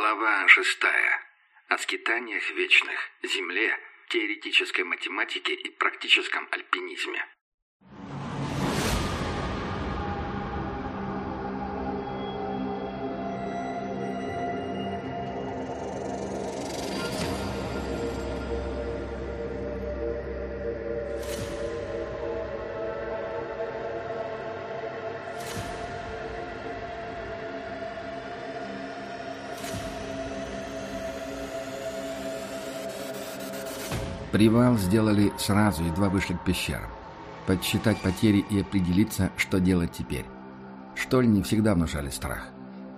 Глава шестая. О скитаниях вечных, Земле, теоретической математике и практическом альпинизме. Привал сделали сразу, едва вышли к пещерам. Подсчитать потери и определиться, что делать теперь. Штольни всегда внушали страх.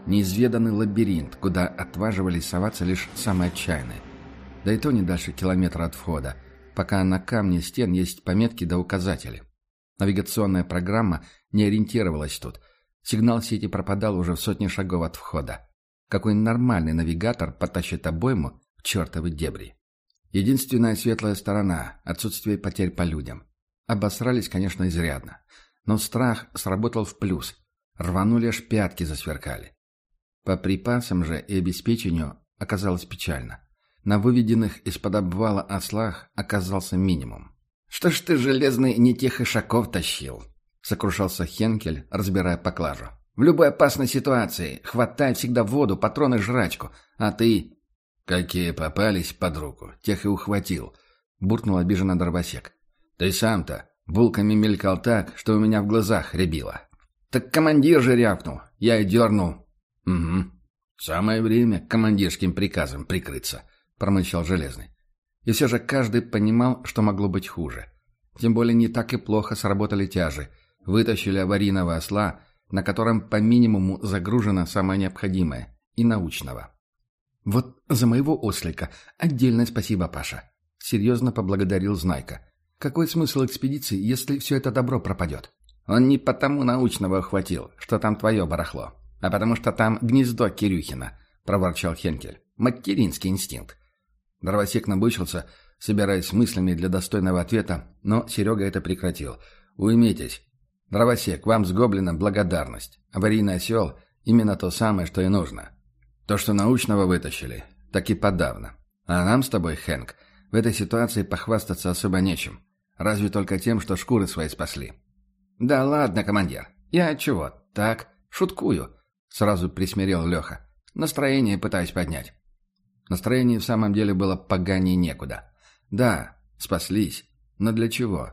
Неизведанный лабиринт, куда отваживались соваться лишь самые отчаянные. Да и то не дальше километра от входа, пока на камне стен есть пометки да указатели. Навигационная программа не ориентировалась тут. Сигнал сети пропадал уже в сотни шагов от входа. Какой нормальный навигатор потащит обойму в чертовы дебри. Единственная светлая сторона – отсутствие потерь по людям. Обосрались, конечно, изрядно. Но страх сработал в плюс. Рванули аж пятки засверкали. По припасам же и обеспечению оказалось печально. На выведенных из-под обвала ослах оказался минимум. «Что ж ты, железный, не тех ишаков тащил?» — сокрушался Хенкель, разбирая поклажу. «В любой опасной ситуации хватай всегда воду, патроны, жрачку, а ты «Какие попались под руку, тех и ухватил», — буркнул обиженно дровосек. «Ты сам-то булками мелькал так, что у меня в глазах рябило». «Так командир же рявкнул, я и дернул». «Угу. Самое время командирским приказом прикрыться», — промычал Железный. И все же каждый понимал, что могло быть хуже. Тем более не так и плохо сработали тяжи. Вытащили аварийного осла, на котором по минимуму загружено самое необходимое, и научного. «Вот за моего ослика отдельное спасибо, Паша», — серьезно поблагодарил Знайка. «Какой смысл экспедиции, если все это добро пропадет?» «Он не потому научного охватил, что там твое барахло, а потому что там гнездо Кирюхина», — проворчал Хенкель. «Материнский инстинкт». Дровосек набычился, собираясь мыслями для достойного ответа, но Серега это прекратил. «Уймитесь. Дровосек, вам с гоблином благодарность. Аварийный осел — именно то самое, что и нужно. То, что научного вытащили, так и подавно. А нам с тобой, Хэнк, в этой ситуации похвастаться особо нечем. Разве только тем, что шкуры свои спасли. «Да ладно, командир. Я чего, так, шуткую», — сразу присмирел Леха. «Настроение пытаюсь поднять». Настроение в самом деле было поганее некуда. Да, спаслись. Но для чего?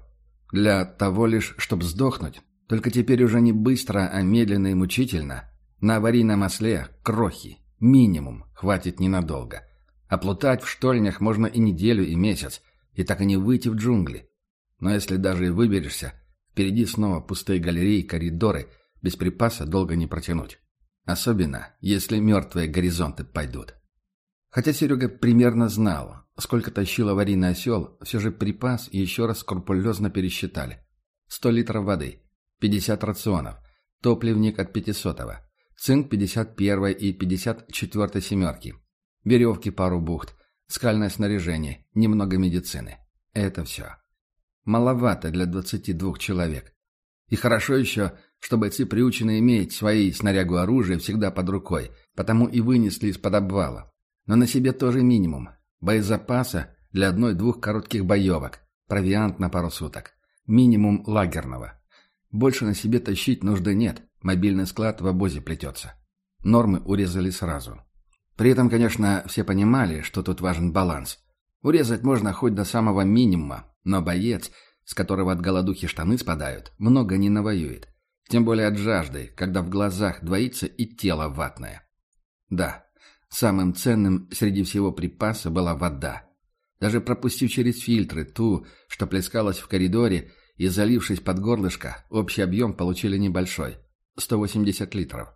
Для того лишь, чтобы сдохнуть. Только теперь уже не быстро, а медленно и мучительно. На аварийном осле крохи, Минимум, хватит ненадолго. А плутать в штольнях можно и неделю, и месяц, и так и не выйти в джунгли. Но если даже и выберешься, впереди снова пустые галереи коридоры, без припаса долго не протянуть. Особенно, если мертвые горизонты пойдут. Хотя Серега примерно знал, сколько тащил аварийный осел, все же припас еще раз скрупулезно пересчитали. 100 литров воды, 50 рационов, топливник от 500-го, цинк 51 и 54 семерки, веревки пару бухт, скальное снаряжение, немного медицины. Это все. Маловато для 22 человек. И хорошо еще, что бойцы приучены иметь свои снарягу оружия всегда под рукой, потому и вынесли из-под обвала. Но на себе тоже минимум. Боезапаса для одной-двух коротких боевок, провиант на пару суток. Минимум лагерного. Больше на себе тащить нужды нет. Мобильный склад в обозе плетется. Нормы урезали сразу. При этом, конечно, все понимали, что тут важен баланс. Урезать можно хоть до самого минимума, но боец, с которого от голодухи штаны спадают, много не навоюет. Тем более от жажды, когда в глазах двоится и тело ватное. Да, самым ценным среди всего припаса была вода. Даже пропустив через фильтры ту, что плескалась в коридоре, и залившись под горлышко, общий объем получили небольшой – 180 литров.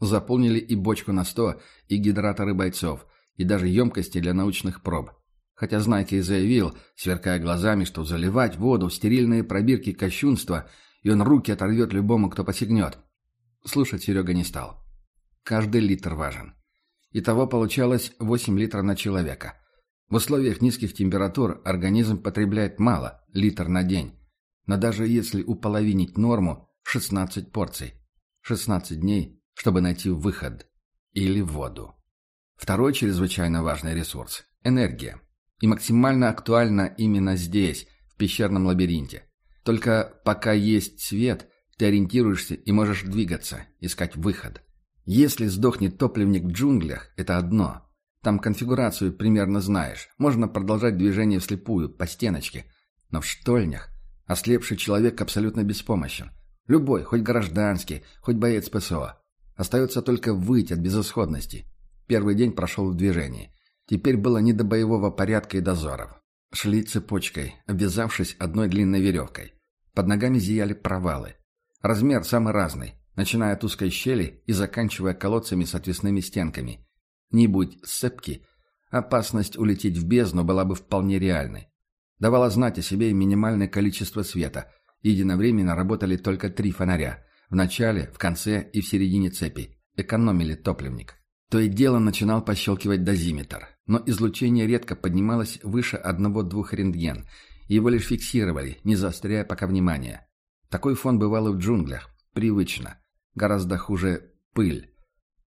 Заполнили и бочку на 100, и гидраторы бойцов, и даже емкости для научных проб. Хотя Знайки и заявил, сверкая глазами, что заливать воду в стерильные пробирки кощунства, и он руки оторвет любому, кто посягнет. Слушать Серега не стал. Каждый литр важен. Итого получалось 8 литров на человека. В условиях низких температур организм потребляет мало, литр на день. Но даже если уполовинить норму, 16 порций. 16 дней, чтобы найти выход или воду. Второй чрезвычайно важный ресурс – энергия. И максимально актуально именно здесь, в пещерном лабиринте. Только пока есть свет, ты ориентируешься и можешь двигаться, искать выход. Если сдохнет топливник в джунглях, это одно. Там конфигурацию примерно знаешь. Можно продолжать движение вслепую, по стеночке. Но в штольнях ослепший человек абсолютно беспомощен. Любой, хоть гражданский, хоть боец ПСО. Остается только выйти от безысходности. Первый день прошел в движении. Теперь было не до боевого порядка и дозоров. Шли цепочкой, обвязавшись одной длинной веревкой. Под ногами зияли провалы. Размер самый разный, начиная от узкой щели и заканчивая колодцами с отвесными стенками. Не будь сцепки, опасность улететь в бездну была бы вполне реальной. Давала знать о себе и минимальное количество света. Единовременно работали только три фонаря. В начале, в конце и в середине цепи. Экономили топливник. То и дело начинал пощелкивать дозиметр. Но излучение редко поднималось выше одного-двух рентген. Его лишь фиксировали, не заостряя пока внимания. Такой фон бывал и в джунглях. Привычно. Гораздо хуже пыль.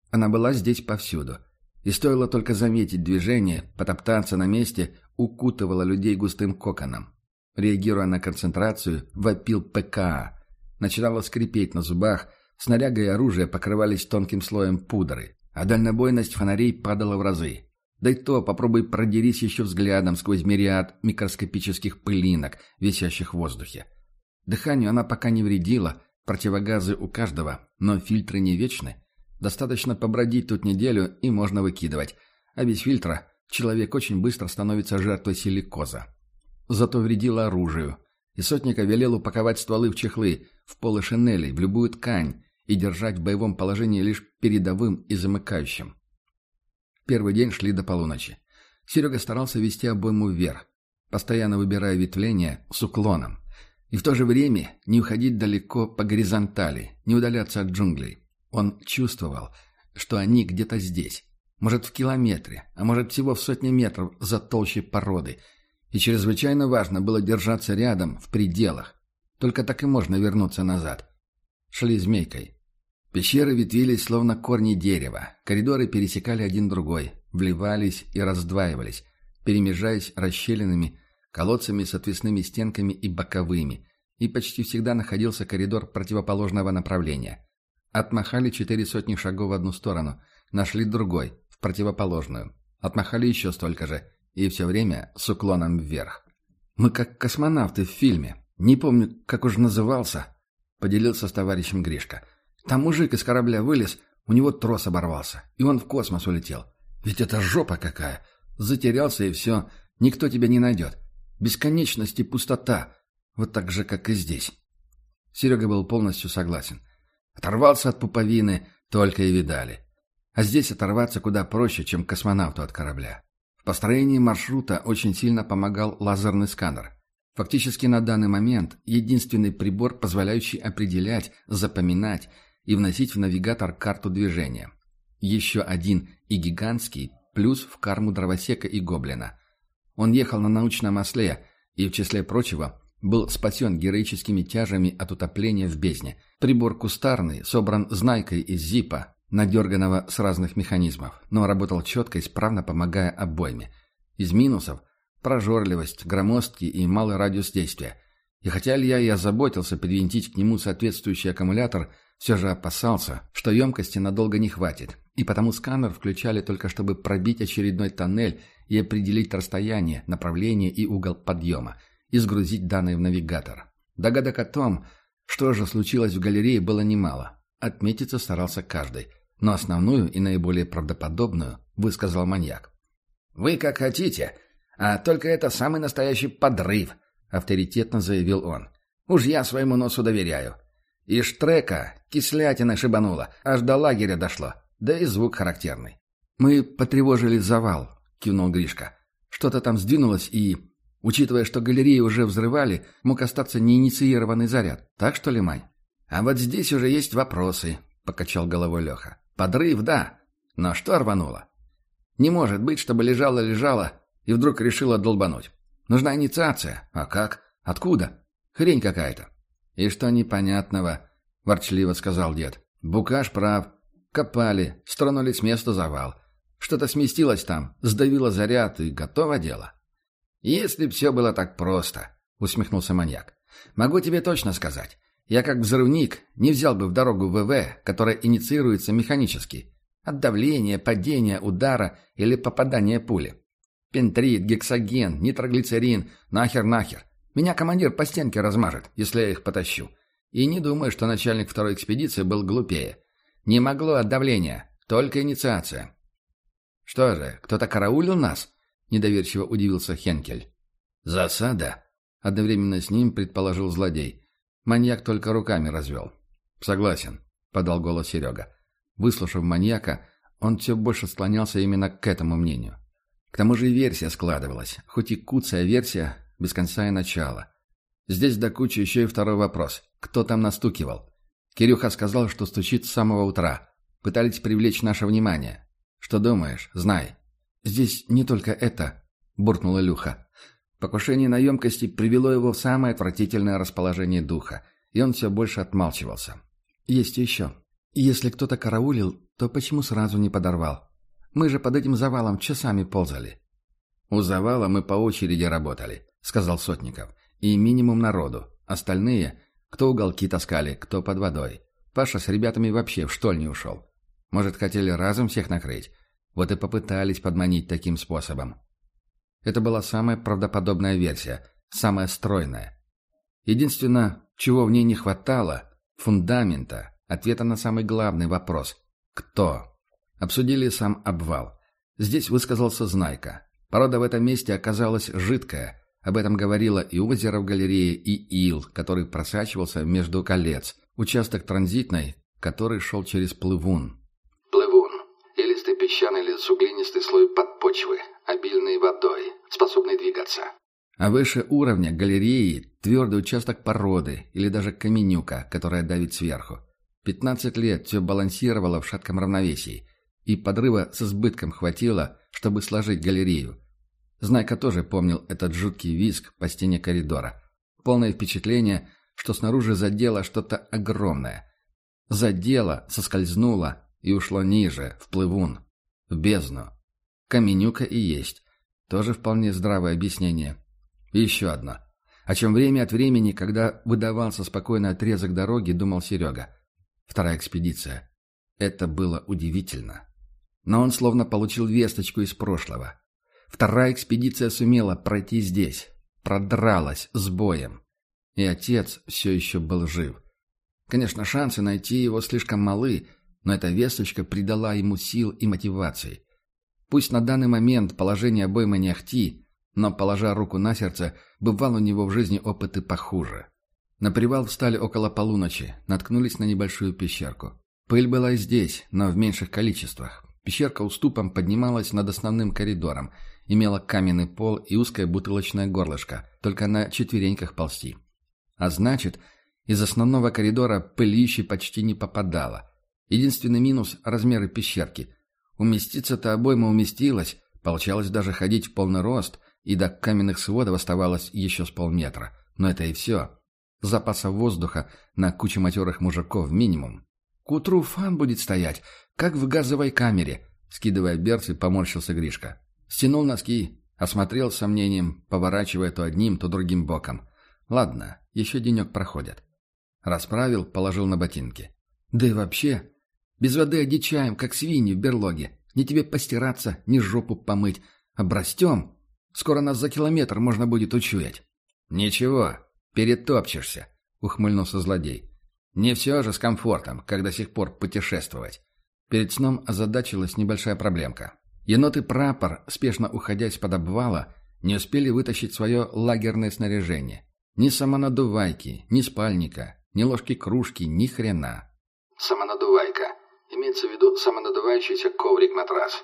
Она была здесь повсюду. И стоило только заметить движение, потоптаться на месте, укутывало людей густым коконом. Реагируя на концентрацию, вопил ПКА. Начинало скрипеть на зубах, снаряга и оружие покрывались тонким слоем пудры, а дальнобойность фонарей падала в разы. Да и то попробуй продерись еще взглядом сквозь мириад микроскопических пылинок, висящих в воздухе. Дыханию она пока не вредила, противогазы у каждого, но фильтры не вечны. Достаточно побродить тут неделю, и можно выкидывать. А без фильтра человек очень быстро становится жертвой силикоза. Зато вредило оружию. И сотника велел упаковать стволы в чехлы, в полы шинелей, в любую ткань и держать в боевом положении лишь передовым и замыкающим. Первый день шли до полуночи. Серега старался вести обойму вверх, постоянно выбирая ветвление с уклоном. И в то же время не уходить далеко по горизонтали, не удаляться от джунглей. Он чувствовал, что они где-то здесь. Может, в километре, а может, всего в сотне метров за толщей породы. И чрезвычайно важно было держаться рядом, в пределах. Только так и можно вернуться назад. Шли змейкой. Пещеры ветвились, словно корни дерева. Коридоры пересекали один другой, вливались и раздваивались, перемежаясь расщелинами, колодцами с отвесными стенками и боковыми. И почти всегда находился коридор противоположного направления. Отмахали четыре сотни шагов в одну сторону, нашли другой, в противоположную. Отмахали еще столько же, и все время с уклоном вверх. «Мы как космонавты в фильме. Не помню, как уж назывался», — поделился с товарищем Гришка. «Там мужик из корабля вылез, у него трос оборвался, и он в космос улетел. Ведь это жопа какая! Затерялся, и все, никто тебя не найдет. Бесконечность и пустота, вот так же, как и здесь». Серега был полностью согласен — Оторвался от пуповины, только и видали. А здесь оторваться куда проще, чем космонавту от корабля. В построении маршрута очень сильно помогал лазерный сканер. Фактически на данный момент единственный прибор, позволяющий определять, запоминать и вносить в навигатор карту движения. Еще один и гигантский, плюс в карму дровосека и гоблина. Он ехал на научном осле и, в числе прочего, был спасен героическими тяжами от утопления в бездне. Прибор кустарный, собран знайкой из зипа, надерганного с разных механизмов, но работал четко, исправно помогая обойме. Из минусов – прожорливость, громоздкий и малый радиус действия. И хотя Илья и озаботился подвинтить к нему соответствующий аккумулятор, все же опасался, что емкости надолго не хватит, и потому сканер включали только чтобы пробить очередной тоннель и определить расстояние, направление и угол подъема – и сгрузить данные в навигатор. Догадок о том, что же случилось в галерее, было немало. Отметиться старался каждый, но основную и наиболее правдоподобную высказал маньяк. «Вы как хотите, а только это самый настоящий подрыв», — авторитетно заявил он. «Уж я своему носу доверяю. И штрека кислятина шибанула, аж до лагеря дошло, да и звук характерный». «Мы потревожили завал», — кивнул Гришка. «Что-то там сдвинулось и...» Учитывая, что галереи уже взрывали, мог остаться неинициированный заряд. Так что ли, Мань? А вот здесь уже есть вопросы, — покачал головой Леха. Подрыв, да. Но что рвануло? Не может быть, чтобы лежала-лежала и вдруг решила долбануть. Нужна инициация. А как? Откуда? Хрень какая-то. И что непонятного, — ворчливо сказал дед. Букаш прав. Копали, стронули с места завал. Что-то сместилось там, сдавило заряд и готово дело. «Если б все было так просто», — усмехнулся маньяк. «Могу тебе точно сказать. Я как взрывник не взял бы в дорогу ВВ, которая инициируется механически. От давления, падения, удара или попадания пули. Пентрит, гексоген, нитроглицерин, нахер-нахер. Меня командир по стенке размажет, если я их потащу. И не думаю, что начальник второй экспедиции был глупее. Не могло от давления, только инициация. «Что же, кто-то караулил нас?» — недоверчиво удивился Хенкель. «Засада?» — одновременно с ним предположил злодей. Маньяк только руками развел. «Согласен», — подал голос Серега. Выслушав маньяка, он все больше склонялся именно к этому мнению. К тому же и версия складывалась, хоть и куцая версия, без конца и начала. Здесь до кучи еще и второй вопрос. Кто там настукивал? Кирюха сказал, что стучит с самого утра. Пытались привлечь наше внимание. Что думаешь? Знай. Здесь не только это, буркнула Люха. Покушение на емкости привело его в самое отвратительное расположение духа, и он все больше отмалчивался. Есть еще. Если кто-то караулил, то почему сразу не подорвал? Мы же под этим завалом часами ползали. У завала мы по очереди работали, сказал Сотников. И минимум народу. Остальные, кто уголки таскали, кто под водой. Паша с ребятами вообще в штоль не ушел. Может, хотели разом всех накрыть? Вот и попытались подманить таким способом. Это была самая правдоподобная версия, самая стройная. Единственное, чего в ней не хватало – фундамента, ответа на самый главный вопрос – кто? Обсудили сам обвал. Здесь высказался Знайка. Порода в этом месте оказалась жидкая. Об этом говорило и озеро в галерее, и ил, который просачивался между колец. Участок транзитной, который шел через плывун, песчаный или суглинистый слой подпочвы, обильный водой, способный двигаться. А выше уровня галереи твердый участок породы или даже каменюка, которая давит сверху. 15 лет все балансировало в шатком равновесии, и подрыва с избытком хватило, чтобы сложить галерею. Знайка тоже помнил этот жуткий визг по стене коридора. Полное впечатление, что снаружи задело что-то огромное. Задело, соскользнуло и ушло ниже, в плывун. В бездну. Каменюка и есть. Тоже вполне здравое объяснение. И еще одно. О чем время от времени, когда выдавался спокойный отрезок дороги, думал Серега. Вторая экспедиция. Это было удивительно. Но он словно получил весточку из прошлого. Вторая экспедиция сумела пройти здесь. Продралась с боем. И отец все еще был жив. Конечно, шансы найти его слишком малы, но эта весточка придала ему сил и мотивации. Пусть на данный момент положение обоймы не ахти, но, положа руку на сердце, бывал у него в жизни опыты похуже. На привал встали около полуночи, наткнулись на небольшую пещерку. Пыль была и здесь, но в меньших количествах. Пещерка уступом поднималась над основным коридором, имела каменный пол и узкое бутылочное горлышко, только на четвереньках ползти. А значит, из основного коридора пылищи почти не попадало – Единственный минус – размеры пещерки. Уместиться-то обойма уместилась, получалось даже ходить в полный рост, и до каменных сводов оставалось еще с полметра. Но это и все. Запаса воздуха на куче матерых мужиков минимум. К утру фан будет стоять, как в газовой камере. Скидывая берцы, поморщился Гришка. Стянул носки, осмотрел с сомнением, поворачивая то одним, то другим боком. Ладно, еще денек проходит. Расправил, положил на ботинки. Да и вообще, без воды одичаем, как свиньи в берлоге. Ни тебе постираться, ни жопу помыть. Обрастем. Скоро нас за километр можно будет учуять. Ничего, перетопчешься, ухмыльнулся злодей. Не все же с комфортом, как до сих пор путешествовать. Перед сном озадачилась небольшая проблемка. Енот и прапор, спешно уходя из-под обвала, не успели вытащить свое лагерное снаряжение. Ни самонадувайки, ни спальника, ни ложки-кружки, ни хрена. Самонадувайка Имеется в виду самонадувающийся коврик-матрас.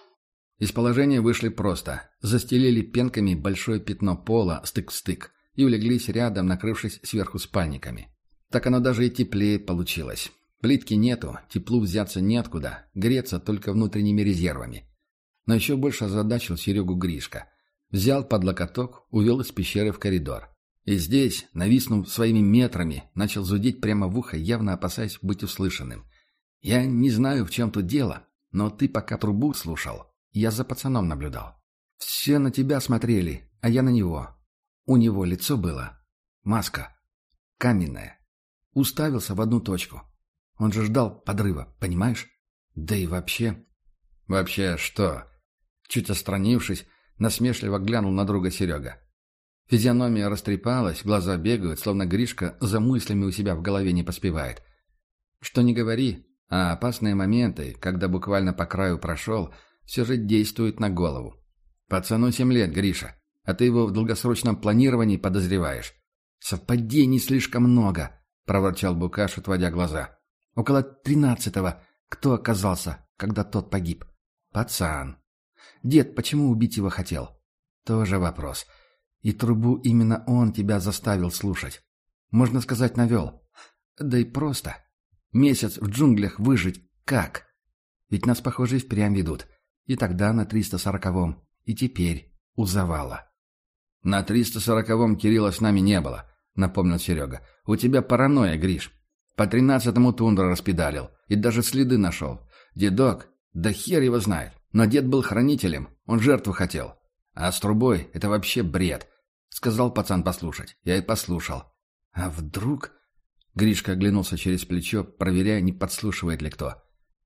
Из положения вышли просто. Застелили пенками большое пятно пола стык в стык и улеглись рядом, накрывшись сверху спальниками. Так оно даже и теплее получилось. Плитки нету, теплу взяться неоткуда, греться только внутренними резервами. Но еще больше озадачил Серегу Гришка. Взял под локоток, увел из пещеры в коридор. И здесь, нависнув своими метрами, начал зудить прямо в ухо, явно опасаясь быть услышанным. Я не знаю, в чем тут дело, но ты пока трубу слушал. Я за пацаном наблюдал. Все на тебя смотрели, а я на него. У него лицо было. Маска. Каменная. Уставился в одну точку. Он же ждал подрыва, понимаешь? Да и вообще... Вообще что? Чуть отстранившись, насмешливо глянул на друга Серега. Физиономия растрепалась, глаза бегают, словно Гришка за мыслями у себя в голове не поспевает. Что не говори, а опасные моменты, когда буквально по краю прошел, все же действуют на голову. Пацану семь лет, Гриша, а ты его в долгосрочном планировании подозреваешь. Совпадений слишком много, проворчал Букаш, отводя глаза. Около тринадцатого. Кто оказался, когда тот погиб? Пацан. Дед почему убить его хотел? Тоже вопрос. И трубу именно он тебя заставил слушать. Можно сказать, навел. Да и просто. Месяц в джунглях выжить как? Ведь нас, похоже, и впрямь ведут. И тогда на 340-м, и теперь у завала. «На 340-м Кирилла с нами не было», — напомнил Серега. «У тебя паранойя, Гриш. По тринадцатому тундра распедалил. И даже следы нашел. Дедок, да хер его знает. Но дед был хранителем, он жертву хотел. А с трубой это вообще бред. Сказал пацан послушать. Я и послушал. А вдруг... Гришка оглянулся через плечо, проверяя, не подслушивает ли кто.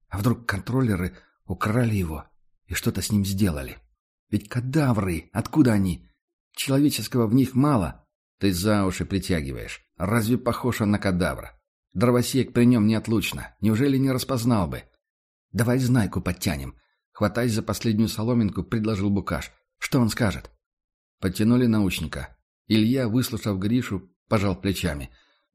А вдруг контроллеры украли его и что-то с ним сделали? Ведь кадавры, откуда они? Человеческого в них мало. Ты за уши притягиваешь. Разве похож он на кадавра? Дровосек при нем неотлучно. Неужели не распознал бы? Давай знайку подтянем. Хватаясь за последнюю соломинку, предложил Букаш. Что он скажет? Подтянули научника. Илья, выслушав Гришу, пожал плечами.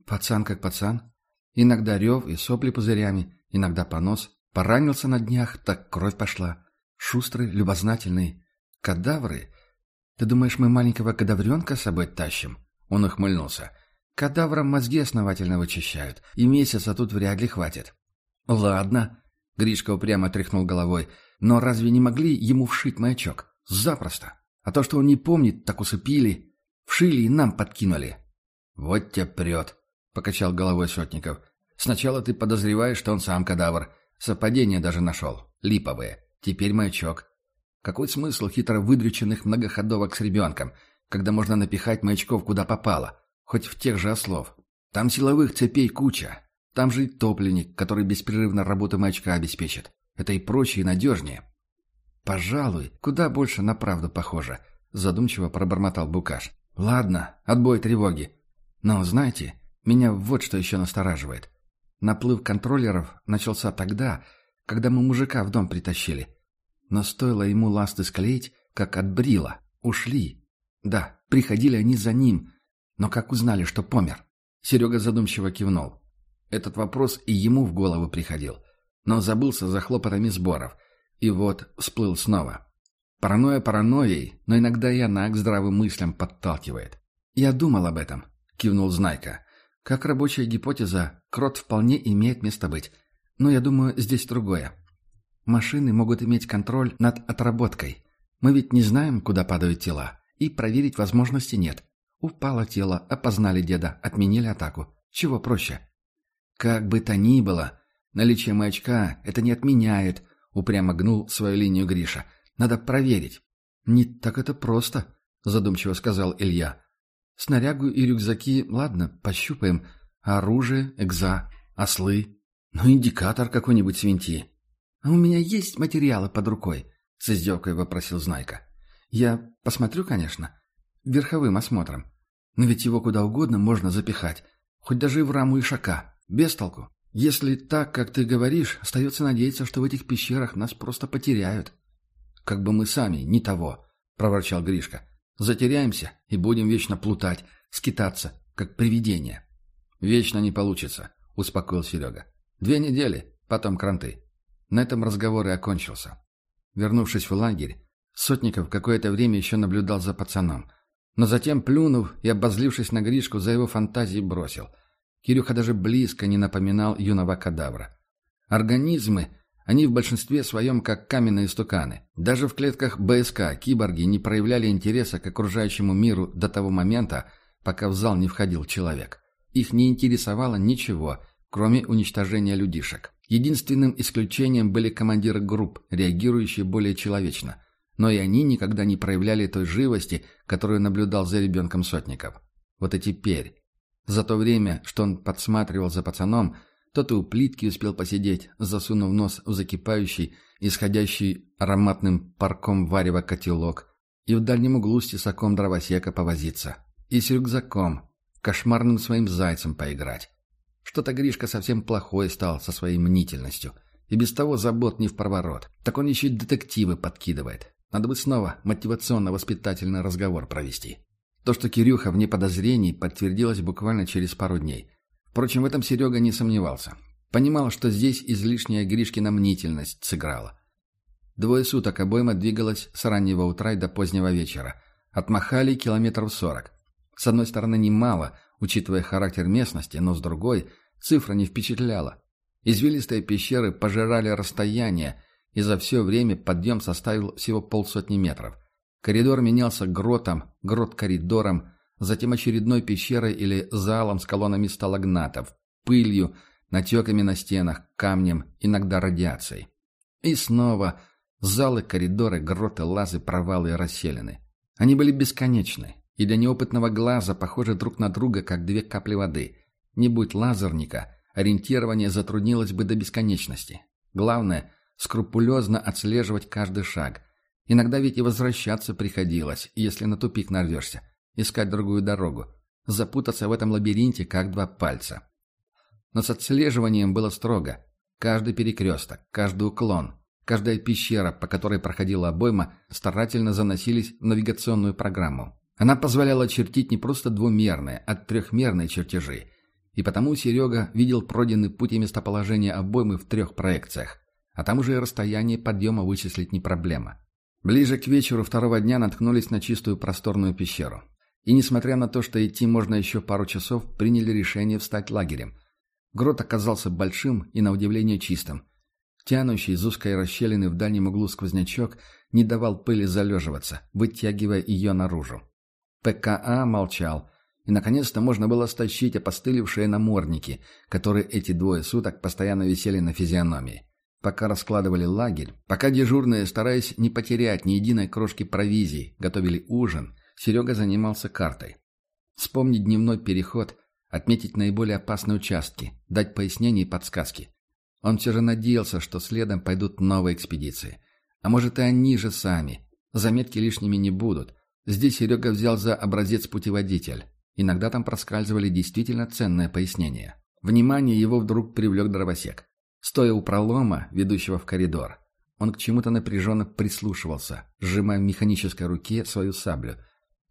Пацан как пацан. Иногда рев и сопли пузырями, иногда понос. Поранился на днях, так кровь пошла. Шустрый, любознательный. Кадавры? Ты думаешь, мы маленького кадавренка с собой тащим? Он ухмыльнулся. Кадаврам мозги основательно вычищают, и месяца тут вряд ли хватит. Ладно, Гришка упрямо тряхнул головой, но разве не могли ему вшить маячок? Запросто. А то, что он не помнит, так усыпили. Вшили и нам подкинули. Вот тебя прет, покачал головой Сотников. Сначала ты подозреваешь, что он сам кадавр. Совпадение даже нашел. Липовые. Теперь маячок. Какой смысл хитро выдрюченных многоходовок с ребенком, когда можно напихать маячков куда попало? Хоть в тех же ослов. Там силовых цепей куча. Там же и топливник, который беспрерывно работу маячка обеспечит. Это и проще, и надежнее. «Пожалуй, куда больше на правду похоже», — задумчиво пробормотал Букаш. «Ладно, отбой тревоги. Но, знаете, меня вот что еще настораживает. Наплыв контроллеров начался тогда, когда мы мужика в дом притащили. Но стоило ему ласты склеить, как отбрило. Ушли. Да, приходили они за ним, но как узнали, что помер? Серега задумчиво кивнул. Этот вопрос и ему в голову приходил, но забылся за хлопотами сборов. И вот всплыл снова. Паранойя паранойей, но иногда и она к здравым мыслям подталкивает. «Я думал об этом», — кивнул Знайка. «Как рабочая гипотеза, крот вполне имеет место быть. Но я думаю, здесь другое. Машины могут иметь контроль над отработкой. Мы ведь не знаем, куда падают тела, и проверить возможности нет. Упало тело, опознали деда, отменили атаку. Чего проще? Как бы то ни было, наличие маячка это не отменяет, упрямо гнул свою линию Гриша. Надо проверить. Не так это просто, задумчиво сказал Илья. Снарягу и рюкзаки, ладно, пощупаем. Оружие, экза, ослы. Ну, индикатор какой-нибудь свинти. А у меня есть материалы под рукой, с издевкой вопросил Знайка. Я посмотрю, конечно верховым осмотром. Но ведь его куда угодно можно запихать, хоть даже и в раму ишака. Без толку. Если так, как ты говоришь, остается надеяться, что в этих пещерах нас просто потеряют. Как бы мы сами, не того, проворчал Гришка. Затеряемся и будем вечно плутать, скитаться, как привидения. Вечно не получится, успокоил Серега. Две недели, потом кранты. На этом разговор и окончился. Вернувшись в лагерь, Сотников какое-то время еще наблюдал за пацаном, но затем, плюнув и обозлившись на Гришку, за его фантазии бросил. Кирюха даже близко не напоминал юного кадавра. Организмы, они в большинстве своем как каменные стуканы. Даже в клетках БСК киборги не проявляли интереса к окружающему миру до того момента, пока в зал не входил человек. Их не интересовало ничего, кроме уничтожения людишек. Единственным исключением были командиры групп, реагирующие более человечно. Но и они никогда не проявляли той живости, которую наблюдал за ребенком сотников. Вот и теперь. За то время, что он подсматривал за пацаном, тот и у плитки успел посидеть, засунув нос в закипающий, исходящий ароматным парком варева котелок, и в дальнем углу с тесаком дровосека повозиться, и с рюкзаком, кошмарным своим зайцем поиграть. Что-то Гришка совсем плохой стал со своей мнительностью. И без того забот не в проворот. Так он еще и детективы подкидывает. Надо бы снова мотивационно-воспитательный разговор провести. То, что Кирюха вне подозрений, подтвердилось буквально через пару дней. Впрочем, в этом Серега не сомневался. Понимал, что здесь излишняя Гришкина мнительность сыграла. Двое суток обойма двигалась с раннего утра и до позднего вечера. Отмахали километров сорок. С одной стороны, немало, учитывая характер местности, но с другой, цифра не впечатляла. Извилистые пещеры пожирали расстояние, и за все время подъем составил всего полсотни метров. Коридор менялся гротом, грот коридором, затем очередной пещерой или залом с колоннами сталагнатов, пылью, натеками на стенах, камнем, иногда радиацией. И снова залы, коридоры, гроты, лазы, провалы и расселены. Они были бесконечны, и для неопытного глаза похожи друг на друга, как две капли воды. Не будь лазерника, ориентирование затруднилось бы до бесконечности. Главное – скрупулезно отслеживать каждый шаг. Иногда ведь и возвращаться приходилось, если на тупик нарвешься. Искать другую дорогу. Запутаться в этом лабиринте, как два пальца. Но с отслеживанием было строго. Каждый перекресток, каждый уклон, каждая пещера, по которой проходила обойма, старательно заносились в навигационную программу. Она позволяла чертить не просто двумерные, а трехмерные чертежи. И потому Серега видел пройденный путь и местоположение обоймы в трех проекциях. А там уже и расстояние подъема вычислить не проблема. Ближе к вечеру второго дня наткнулись на чистую просторную пещеру. И несмотря на то, что идти можно еще пару часов, приняли решение встать лагерем. Грот оказался большим и, на удивление, чистым. Тянущий из узкой расщелины в дальнем углу сквознячок не давал пыли залеживаться, вытягивая ее наружу. ПКА молчал, и наконец-то можно было стащить опостылевшие намордники, которые эти двое суток постоянно висели на физиономии. Пока раскладывали лагерь, пока дежурные, стараясь не потерять ни единой крошки провизии, готовили ужин, Серега занимался картой. Вспомнить дневной переход, отметить наиболее опасные участки, дать пояснения и подсказки. Он все же надеялся, что следом пойдут новые экспедиции. А может и они же сами. Заметки лишними не будут. Здесь Серега взял за образец путеводитель. Иногда там проскальзывали действительно ценные пояснения. Внимание его вдруг привлек дровосек. Стоя у пролома, ведущего в коридор, он к чему-то напряженно прислушивался, сжимая в механической руке свою саблю.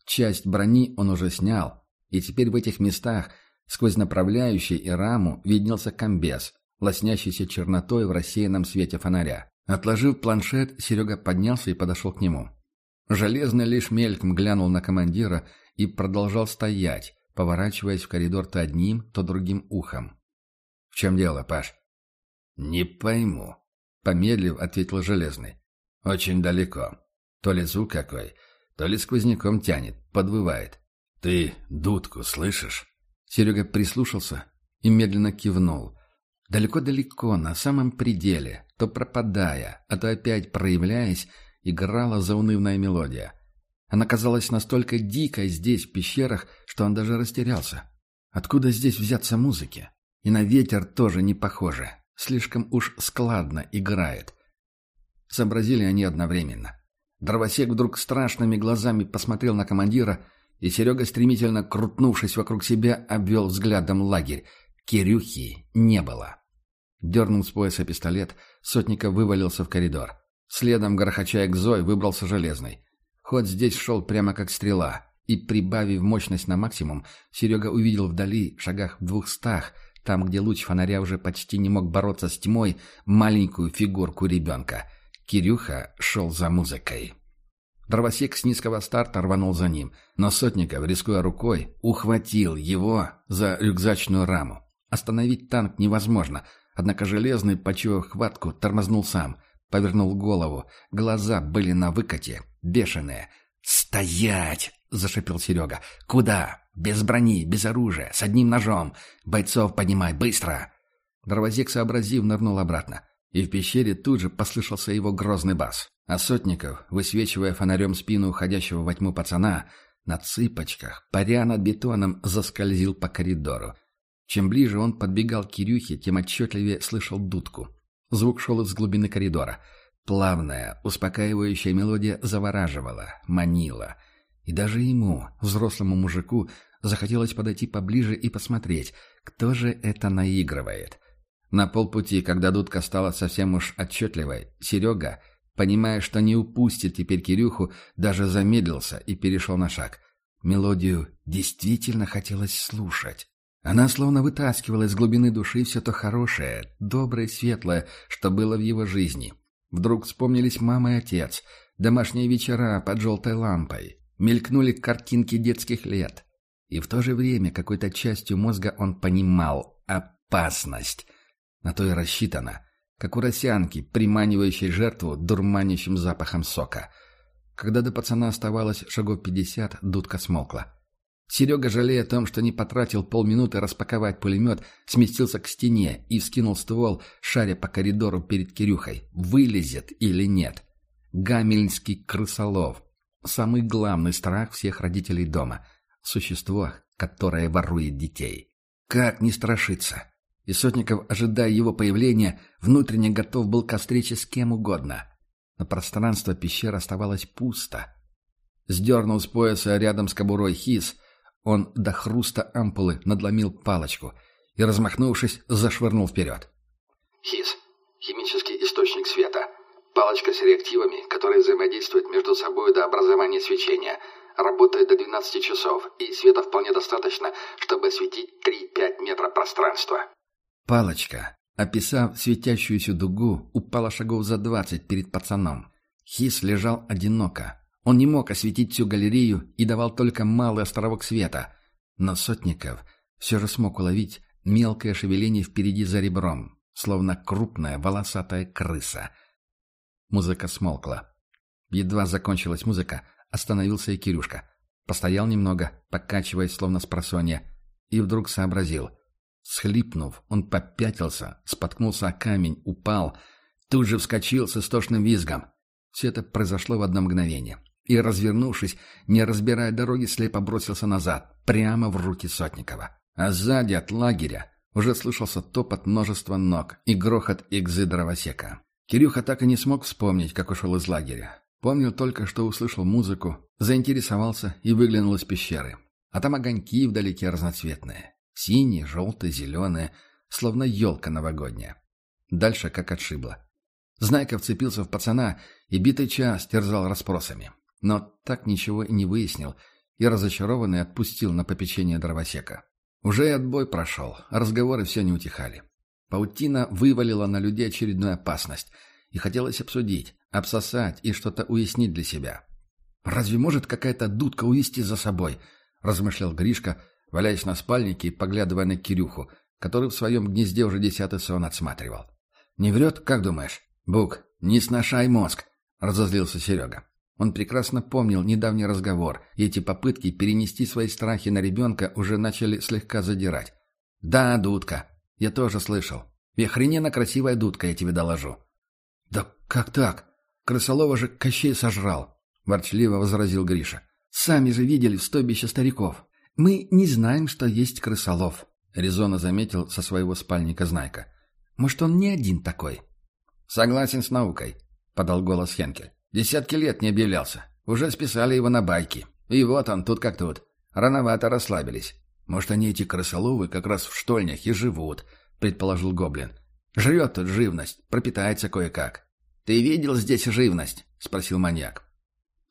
Часть брони он уже снял, и теперь в этих местах, сквозь направляющий и раму, виднелся комбез, лоснящийся чернотой в рассеянном свете фонаря. Отложив планшет, Серега поднялся и подошел к нему. Железный лишь мельком глянул на командира и продолжал стоять, поворачиваясь в коридор то одним, то другим ухом. «В чем дело, Паш?» «Не пойму», — помедлив, ответил Железный. «Очень далеко. То ли звук какой, то ли сквозняком тянет, подвывает. Ты дудку слышишь?» Серега прислушался и медленно кивнул. Далеко-далеко, на самом пределе, то пропадая, а то опять проявляясь, играла заунывная мелодия. Она казалась настолько дикой здесь, в пещерах, что он даже растерялся. Откуда здесь взяться музыки? И на ветер тоже не похоже. Слишком уж складно играет. Сообразили они одновременно. Дровосек вдруг страшными глазами посмотрел на командира, и Серега, стремительно крутнувшись вокруг себя, обвел взглядом лагерь. Кирюхи не было. Дернул с пояса пистолет, сотника вывалился в коридор. Следом, грохоча Экзой, выбрался Железный. Ход здесь шел прямо как стрела, и, прибавив мощность на максимум, Серега увидел вдали, в шагах в двухстах, там, где луч фонаря уже почти не мог бороться с тьмой, маленькую фигурку ребенка. Кирюха шел за музыкой. Дровосек с низкого старта рванул за ним, но Сотников, рискуя рукой, ухватил его за рюкзачную раму. Остановить танк невозможно, однако Железный, почуяв хватку, тормознул сам — Повернул голову. Глаза были на выкате, бешеные. «Стоять!» — зашипел Серега. «Куда? Без брони, без оружия, с одним ножом. Бойцов поднимай, быстро!» Дровозек, сообразив, нырнул обратно. И в пещере тут же послышался его грозный бас. А Сотников, высвечивая фонарем спину уходящего во тьму пацана, на цыпочках, паря над бетоном, заскользил по коридору. Чем ближе он подбегал к Кирюхе, тем отчетливее слышал дудку. Звук шел из глубины коридора. Плавная, успокаивающая мелодия завораживала, манила. И даже ему, взрослому мужику, захотелось подойти поближе и посмотреть, кто же это наигрывает. На полпути, когда дудка стала совсем уж отчетливой, Серега, понимая, что не упустит теперь Кирюху, даже замедлился и перешел на шаг. Мелодию действительно хотелось слушать. Она словно вытаскивала из глубины души все то хорошее, доброе, светлое, что было в его жизни. Вдруг вспомнились мама и отец, домашние вечера под желтой лампой, мелькнули картинки детских лет. И в то же время какой-то частью мозга он понимал опасность. На то и рассчитано, как у росянки, приманивающей жертву дурманящим запахом сока. Когда до пацана оставалось шагов пятьдесят, дудка смолкла. Серега, жалея о том, что не потратил полминуты распаковать пулемет, сместился к стене и вскинул ствол, шаря по коридору перед Кирюхой. Вылезет или нет? Гамельнский крысолов. Самый главный страх всех родителей дома. Существо, которое ворует детей. Как не страшиться? И Сотников, ожидая его появления, внутренне готов был ко встрече с кем угодно. Но пространство пещеры оставалось пусто. Сдернул с пояса рядом с кобурой хис — он до хруста ампулы надломил палочку и, размахнувшись, зашвырнул вперед. ХИС. Химический источник света. Палочка с реактивами, которые взаимодействуют между собой до образования свечения. Работает до 12 часов, и света вполне достаточно, чтобы осветить 3-5 метра пространства. Палочка, описав светящуюся дугу, упала шагов за 20 перед пацаном. Хис лежал одиноко, он не мог осветить всю галерею и давал только малый островок света. Но Сотников все же смог уловить мелкое шевеление впереди за ребром, словно крупная волосатая крыса. Музыка смолкла. Едва закончилась музыка, остановился и Кирюшка. Постоял немного, покачиваясь, словно с просонья, и вдруг сообразил. Схлипнув, он попятился, споткнулся о камень, упал, тут же вскочил с истошным визгом. Все это произошло в одно мгновение и, развернувшись, не разбирая дороги, слепо бросился назад, прямо в руки Сотникова. А сзади от лагеря уже слышался топот множества ног и грохот игзы дровосека. Кирюха так и не смог вспомнить, как ушел из лагеря. Помнил только, что услышал музыку, заинтересовался и выглянул из пещеры. А там огоньки вдалеке разноцветные. Синие, желтые, зеленые, словно елка новогодняя. Дальше как отшибло. Знайка вцепился в пацана и битый час терзал расспросами но так ничего и не выяснил, и разочарованный отпустил на попечение дровосека. Уже и отбой прошел, разговоры все не утихали. Паутина вывалила на людей очередную опасность, и хотелось обсудить, обсосать и что-то уяснить для себя. «Разве может какая-то дудка увести за собой?» — размышлял Гришка, валяясь на спальнике и поглядывая на Кирюху, который в своем гнезде уже десятый сон отсматривал. «Не врет, как думаешь?» «Бук, не сношай мозг!» — разозлился Серега. Он прекрасно помнил недавний разговор, и эти попытки перенести свои страхи на ребенка уже начали слегка задирать. «Да, дудка. Я тоже слышал. И охрененно красивая дудка, я тебе доложу». «Да как так? Крысолова же Кощей сожрал», — ворчливо возразил Гриша. «Сами же видели стойбище стариков. Мы не знаем, что есть крысолов», — резонно заметил со своего спальника Знайка. «Может, он не один такой?» «Согласен с наукой», — подал голос Хенкель. Десятки лет не объявлялся. Уже списали его на байки. И вот он, тут как тут. Рановато расслабились. Может, они, эти крысоловы, как раз в штольнях и живут, предположил Гоблин. Жрет тут живность, пропитается кое-как. «Ты видел здесь живность?» — спросил маньяк.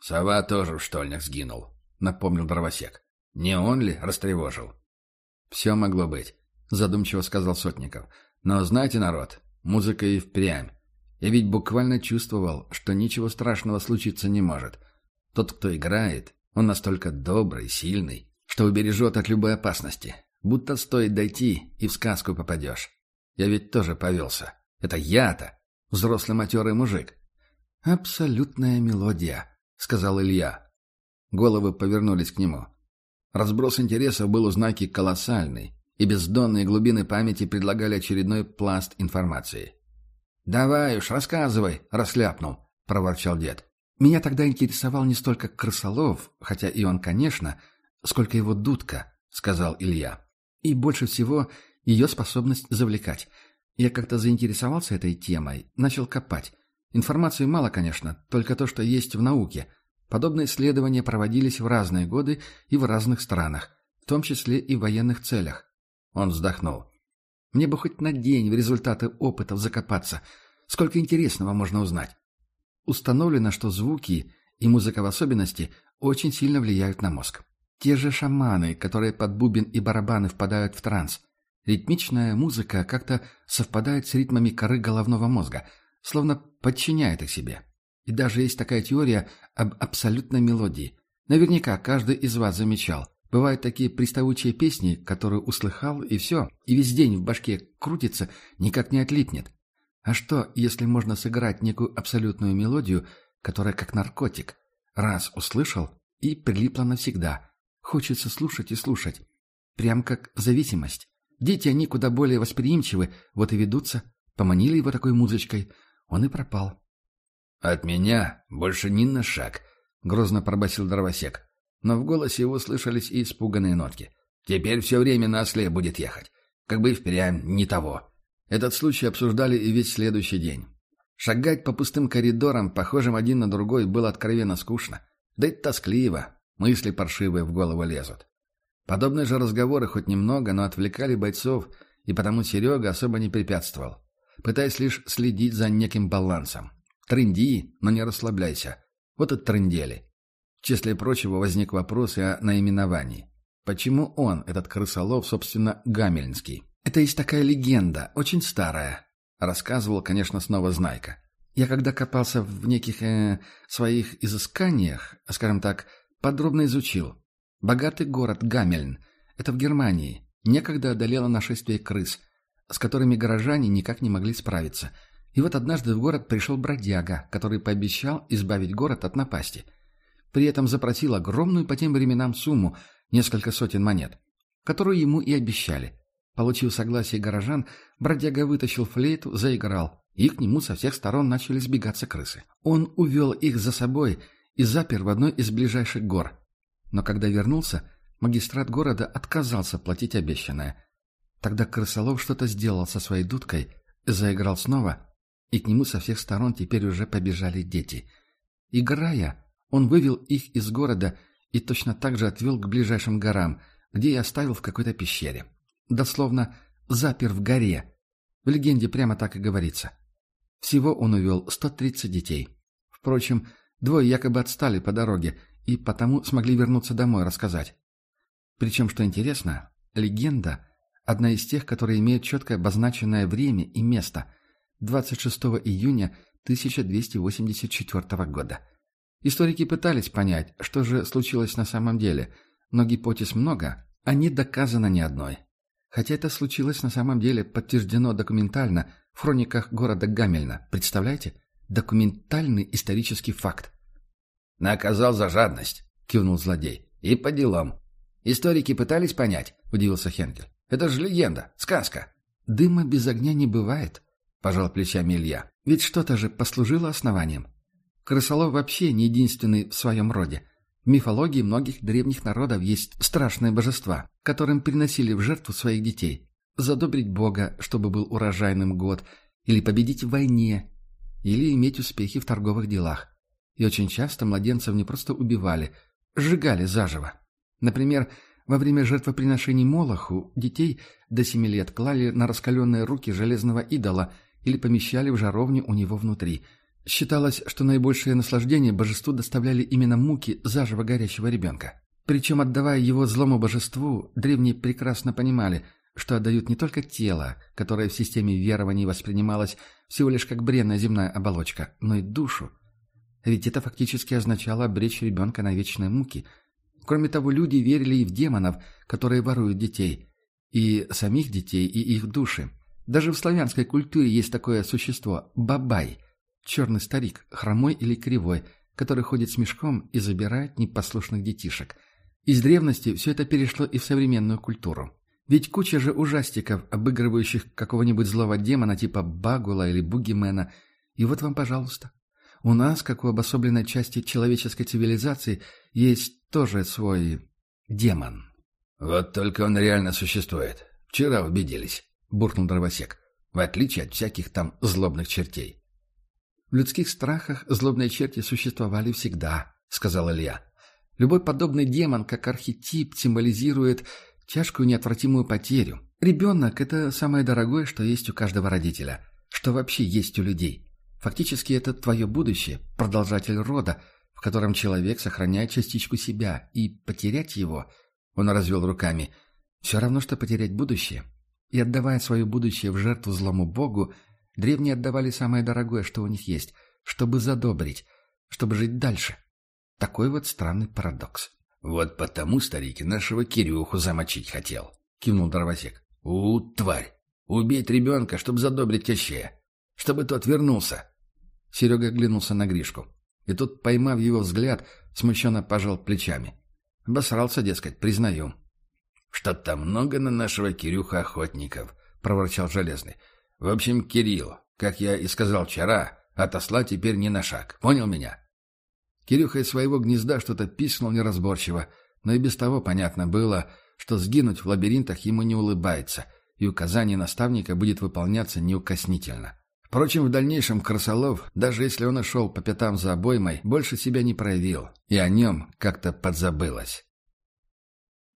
«Сова тоже в штольнях сгинул», — напомнил дровосек. «Не он ли растревожил?» «Все могло быть», — задумчиво сказал Сотников. «Но знаете, народ, музыка и впрямь. Я ведь буквально чувствовал, что ничего страшного случиться не может. Тот, кто играет, он настолько добрый, сильный, что убережет от любой опасности. Будто стоит дойти, и в сказку попадешь. Я ведь тоже повелся. Это я-то, взрослый матерый мужик. «Абсолютная мелодия», — сказал Илья. Головы повернулись к нему. Разброс интересов был у знаки колоссальный, и бездонные глубины памяти предлагали очередной пласт информации. «Давай уж, рассказывай!» — расляпнул, — проворчал дед. Меня тогда интересовал не столько крысолов, хотя и он, конечно, сколько его дудка, — сказал Илья. И больше всего ее способность завлекать. Я как-то заинтересовался этой темой, начал копать. Информации мало, конечно, только то, что есть в науке. Подобные исследования проводились в разные годы и в разных странах, в том числе и в военных целях. Он вздохнул. Мне бы хоть на день в результаты опытов закопаться. Сколько интересного можно узнать. Установлено, что звуки, и музыка в особенности, очень сильно влияют на мозг. Те же шаманы, которые под бубен и барабаны впадают в транс. Ритмичная музыка как-то совпадает с ритмами коры головного мозга, словно подчиняет их себе. И даже есть такая теория об абсолютной мелодии. Наверняка каждый из вас замечал. Бывают такие приставучие песни, которые услыхал, и все, и весь день в башке крутится, никак не отлипнет. А что, если можно сыграть некую абсолютную мелодию, которая как наркотик? Раз услышал и прилипла навсегда. Хочется слушать и слушать. Прям как зависимость. Дети, они куда более восприимчивы, вот и ведутся. Поманили его такой музычкой. Он и пропал. «От меня больше ни на шаг», — грозно пробасил дровосек. Но в голосе его слышались и испуганные нотки. «Теперь все время на осле будет ехать. Как бы и впрямь не того». Этот случай обсуждали и весь следующий день. Шагать по пустым коридорам, похожим один на другой, было откровенно скучно. Да и тоскливо. Мысли паршивые в голову лезут. Подобные же разговоры хоть немного, но отвлекали бойцов, и потому Серега особо не препятствовал, пытаясь лишь следить за неким балансом. Тренди, но не расслабляйся. Вот и трендели. В числе прочего возник вопрос и о наименовании. Почему он, этот крысолов, собственно, Гамельнский? Это есть такая легенда, очень старая. Рассказывал, конечно, снова Знайка. Я когда копался в неких э, своих изысканиях, скажем так, подробно изучил. Богатый город Гамельн. Это в Германии. Некогда одолело нашествие крыс, с которыми горожане никак не могли справиться. И вот однажды в город пришел бродяга, который пообещал избавить город от напасти. При этом запросил огромную по тем временам сумму, несколько сотен монет, которую ему и обещали. Получив согласие горожан, бродяга вытащил флейту, заиграл, и к нему со всех сторон начали сбегаться крысы. Он увел их за собой и запер в одной из ближайших гор. Но когда вернулся, магистрат города отказался платить обещанное. Тогда крысолов что-то сделал со своей дудкой, заиграл снова, и к нему со всех сторон теперь уже побежали дети. Играя, он вывел их из города и точно так же отвел к ближайшим горам, где и оставил в какой-то пещере. Дословно «запер в горе». В легенде прямо так и говорится. Всего он увел 130 детей. Впрочем, двое якобы отстали по дороге и потому смогли вернуться домой рассказать. Причем, что интересно, легенда – одна из тех, которые имеют четко обозначенное время и место – 26 июня 1284 года. Историки пытались понять, что же случилось на самом деле, но гипотез много, а не доказано ни одной. Хотя это случилось на самом деле, подтверждено документально в хрониках города Гамельна. Представляете? Документальный исторический факт. «Наказал за жадность», — кивнул злодей. «И по делам». «Историки пытались понять?» — удивился Хенкель. «Это же легенда, сказка». «Дыма без огня не бывает», — пожал плечами Илья. «Ведь что-то же послужило основанием. Крысолов вообще не единственный в своем роде. В мифологии многих древних народов есть страшные божества, которым приносили в жертву своих детей. Задобрить Бога, чтобы был урожайным год, или победить в войне, или иметь успехи в торговых делах. И очень часто младенцев не просто убивали, сжигали заживо. Например, во время жертвоприношений Молоху детей до семи лет клали на раскаленные руки железного идола или помещали в жаровню у него внутри – Считалось, что наибольшее наслаждение божеству доставляли именно муки заживо горящего ребенка. Причем, отдавая его злому божеству, древние прекрасно понимали, что отдают не только тело, которое в системе верований воспринималось всего лишь как бренная земная оболочка, но и душу. Ведь это фактически означало обречь ребенка на вечные муки. Кроме того, люди верили и в демонов, которые воруют детей, и самих детей, и их души. Даже в славянской культуре есть такое существо – бабай – Черный старик, хромой или кривой, который ходит с мешком и забирает непослушных детишек. Из древности все это перешло и в современную культуру. Ведь куча же ужастиков, обыгрывающих какого-нибудь злого демона типа Багула или Бугимена. И вот вам, пожалуйста. У нас, как у обособленной части человеческой цивилизации, есть тоже свой демон. «Вот только он реально существует. Вчера убедились», — буркнул дровосек. «В отличие от всяких там злобных чертей». «В людских страхах злобные черти существовали всегда», — сказал Илья. «Любой подобный демон, как архетип, символизирует тяжкую неотвратимую потерю. Ребенок – это самое дорогое, что есть у каждого родителя, что вообще есть у людей. Фактически это твое будущее, продолжатель рода, в котором человек сохраняет частичку себя, и потерять его, он развел руками, все равно, что потерять будущее. И отдавая свое будущее в жертву злому богу, древние отдавали самое дорогое, что у них есть, чтобы задобрить, чтобы жить дальше. Такой вот странный парадокс. «Вот потому, старик, нашего Кирюху замочить хотел», — кивнул дровосек. «У, тварь! Убить ребенка, чтобы задобрить Кощея! Чтобы тот вернулся!» Серега оглянулся на Гришку. И тот, поймав его взгляд, смущенно пожал плечами. Обосрался, дескать, признаю. «Что-то много на нашего Кирюха охотников», — проворчал Железный. «В общем, Кирилл, как я и сказал вчера, отосла теперь не на шаг. Понял меня?» Кирюха из своего гнезда что-то писнул неразборчиво, но и без того понятно было, что сгинуть в лабиринтах ему не улыбается, и указание наставника будет выполняться неукоснительно. Впрочем, в дальнейшем Красолов, даже если он и шел по пятам за обоймой, больше себя не проявил, и о нем как-то подзабылось.